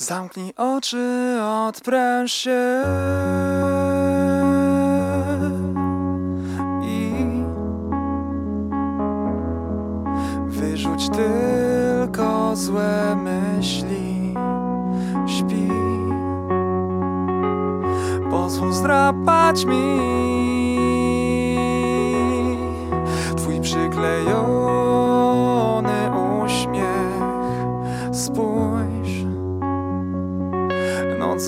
Zamknij oczy, odpręż się. I wyrzuć tylko złe myśli. Śpi, pozwól zdrapać mi. Twój przyklejony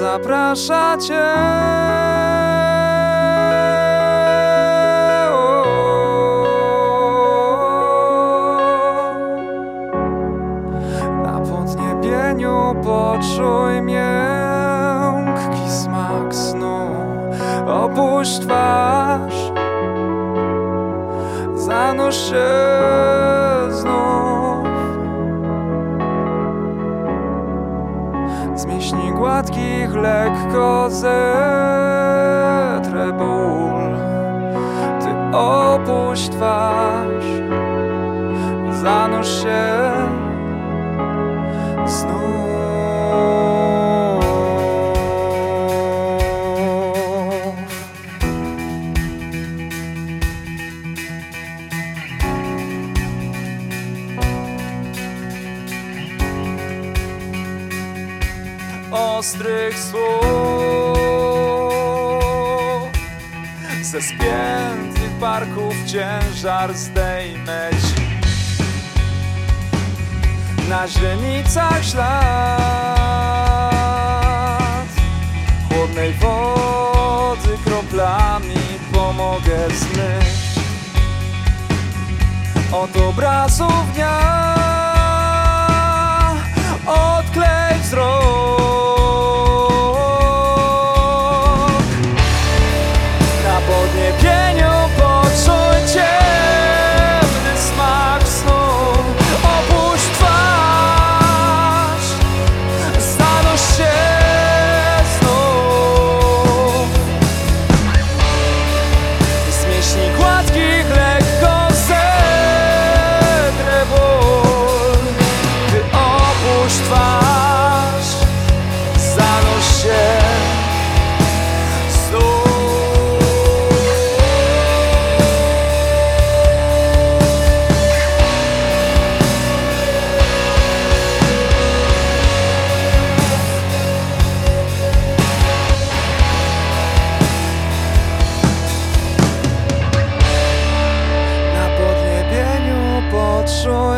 zaprasza cię. Na podniebieniu poczuj miękki smak snu. Opuść twarz, zanurz się Z mięśni gładkich lekko zetrę ból. Ty opuść twarz Zanurz się ostrych słów. Ze spiętych barków ciężar zdejmę ci. Na źrenicach ślad. Chłodnej wody kroplami pomogę zmyć. Od obrazów dnia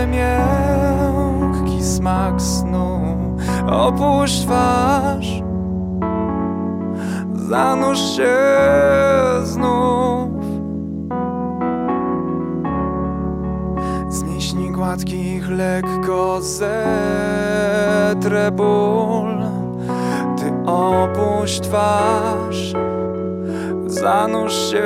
miękki smak snu. Opuść twarz. Zanurz się znów. Z mięśni gładkich lekko zetrę ból. Ty opuść twarz. Zanurz się